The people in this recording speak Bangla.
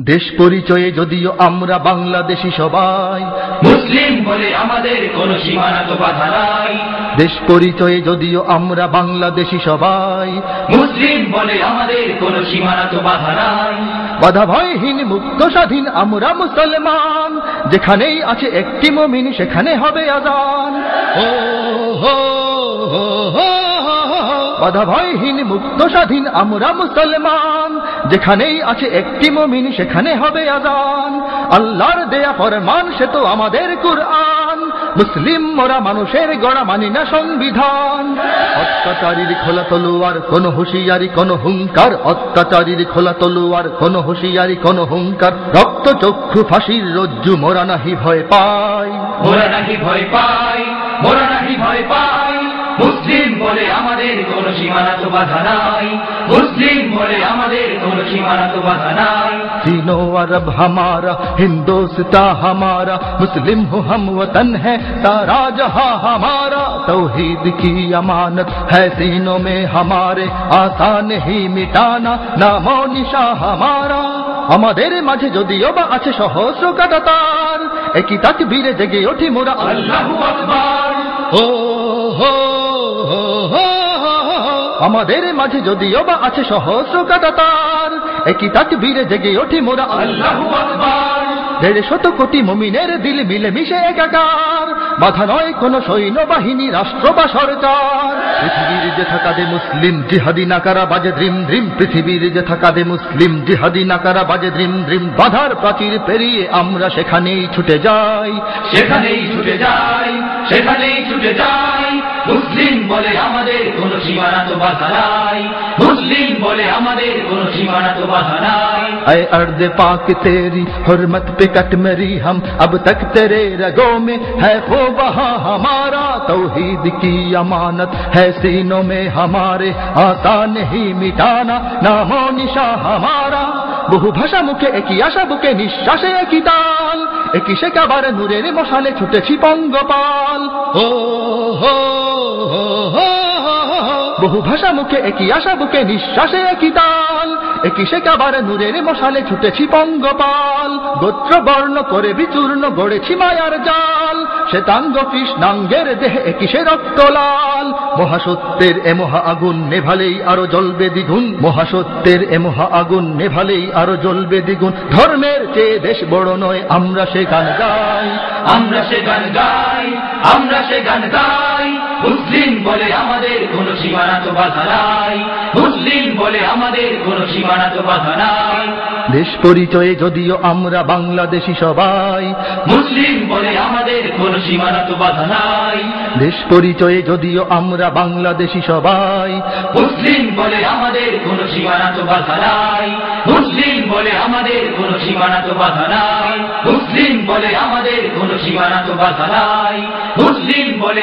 দেশ পরিচয়ে যদিও আমরা বাংলাদেশি সবাই। মুসলিম বলে আমাদের কোন সীমানা তো বাধা নাই। দেশ পরিচয়ে যদিও আমরা বাংলাদেশি সবাই। মুসলিম বলে আমাদের কোন সীমানা তো বাধা নাই। বাধা ভয়হীন মুক্ত স্বাধীন আমরা মুসলমান। যেখানেই আছে একটি মমিন সেখানে হবে আজান। ও হো হো হো। হো হো। বাধা ভয়হীন মুক্ত স্বাধীন আমরা মুসলমান। যেখানেই আছে একটি মমিন, সেখানে হবে আজান। আল্লাহর দেয়া ফরমান, সে তো আমাদের কুরআন। মুসলিম মোরা মানুষের গড়া মানি না সংবিধান। অত্যাচারীর খোলা তলোয়ার, কোন হুঁশিয়ারি, কোন হুঙ্কার। অত্যাচারীর খোলা তলোয়ার, কোন হুঁশিয়ারি, কোন হুঙ্কার। রক্ত চক্ষু ফাঁসির রজ্জু মোরা নাহি ভয় পাই। মোরা নাহি ভয় পাই, মোরা নাকি ভয় পাই। মুসলিম বলে আমাদের কোন সীমানা তো বাধা নাই মুসলিম বলে আমাদের কোন সীমানা তো বাধা নাই तीनों अरब हमारा हिंदोस्ता हमारा मुस्लिम हो हम वतन है सारा जहां हमारा तौहीद की अमानत है सीनों में हमारे आसान ही मिटाना नामो निशा हमारा আমাদের মাঝে যদিও বা আছে সহস্র কাটাতার একই তাক বীরে জেগে ওঠি মোরা আল্লাহু আকবার ও আমাদের মাঝে যদিও বা আছে সহস্র কাটাতার একই তাক বীরে জেগে ওঠি মোরা আল্লাহু। আকবার। দেড় শত কোটি মমিনের দিল মিলে মিশে একাকার বাধা নয় কোন সৈন্যবাহিনী রাষ্ট্র বা সরকার। পৃথিবীর যে থাকা দে মুসলিম জিহাদি নাকারা বাজে দ্রিম দ্রিম পৃথিবীর যে থাকা দে মুসলিম জিহাদি নাকারা বাজে দ্রিম দ্রিম বাধার প্রাচীর পেরিয়ে আমরা সেখানেই ছুটে যাই। সেখানেই ছুটে যাই সেখানেই ছুটে যাই। মুসলিম বলে আমাদের সীমানা তো বাধা নাই মুসলিম বলে আমাদের কোনো সীমানা তো বাধা নাই اے ارد پاک تیری حرمت پہ کٹ مری ہم اب تک تیرے رگوں میں ہے خو وہاں ہمارا توحید کی امانت ہے سینوں میں ہمارے آسان ہی مٹانا نام و نشا ہمارا বহু ভাষা মুখে একই আশা বুকে নিঃশ্বাসে একই তাল একই সে কাবার নূরের মশালে ছুটেছি পঙ্গপাল ও হো বহু ভাষা মুখে, একই আশা বুকে, নিঃশ্বাসে একই তাল। একই সে কাবার নূরের মশালে ছুটেছি পঙ্গপাল গোত্র বর্ণ করে বিচূর্ণ গড়েছি মায়ার জাল। শ্বেতাঙ্গ কৃষ্ণাঙ্গের দেহে একই সে রক্ত লাল মহাসত্যের এ মহা আগুন নেভালেই আরও জ্বলবে দ্বিগুণ। মহাসত্যের এ মহা আগুন নেভালেই আরও জ্বলবে দ্বিগুণ। ধর্মের চেয়ে দেশ বড় নয়, আমরা সে গান গাই। আমরা সে গান গাই, আমরা সে গান গাই। মুসলিম বলে আমাদের কোন সীমানা তো বাধা নাই। মুসলিম বলে আমাদের কোন সীমানা তো বাধা নাই। দেশ পরিচয়ে যদিও আমরা বাংলাদেশি সবাই মুসলিম বলে আমাদের কোন সীমানা তো বাধা নাই। দেশ পরিচয়ে যদিও আমরা বাংলাদেশি সবাই মুসলিম বলে আমাদের কোন সীমানা তো বাধা নাই। মুসলিম বলে আমাদের কোন সীমানা তো বাধা নাই। মুসলিম বলে আমাদের কোন সীমানা তো বাধা নাই। মুসলিম বলে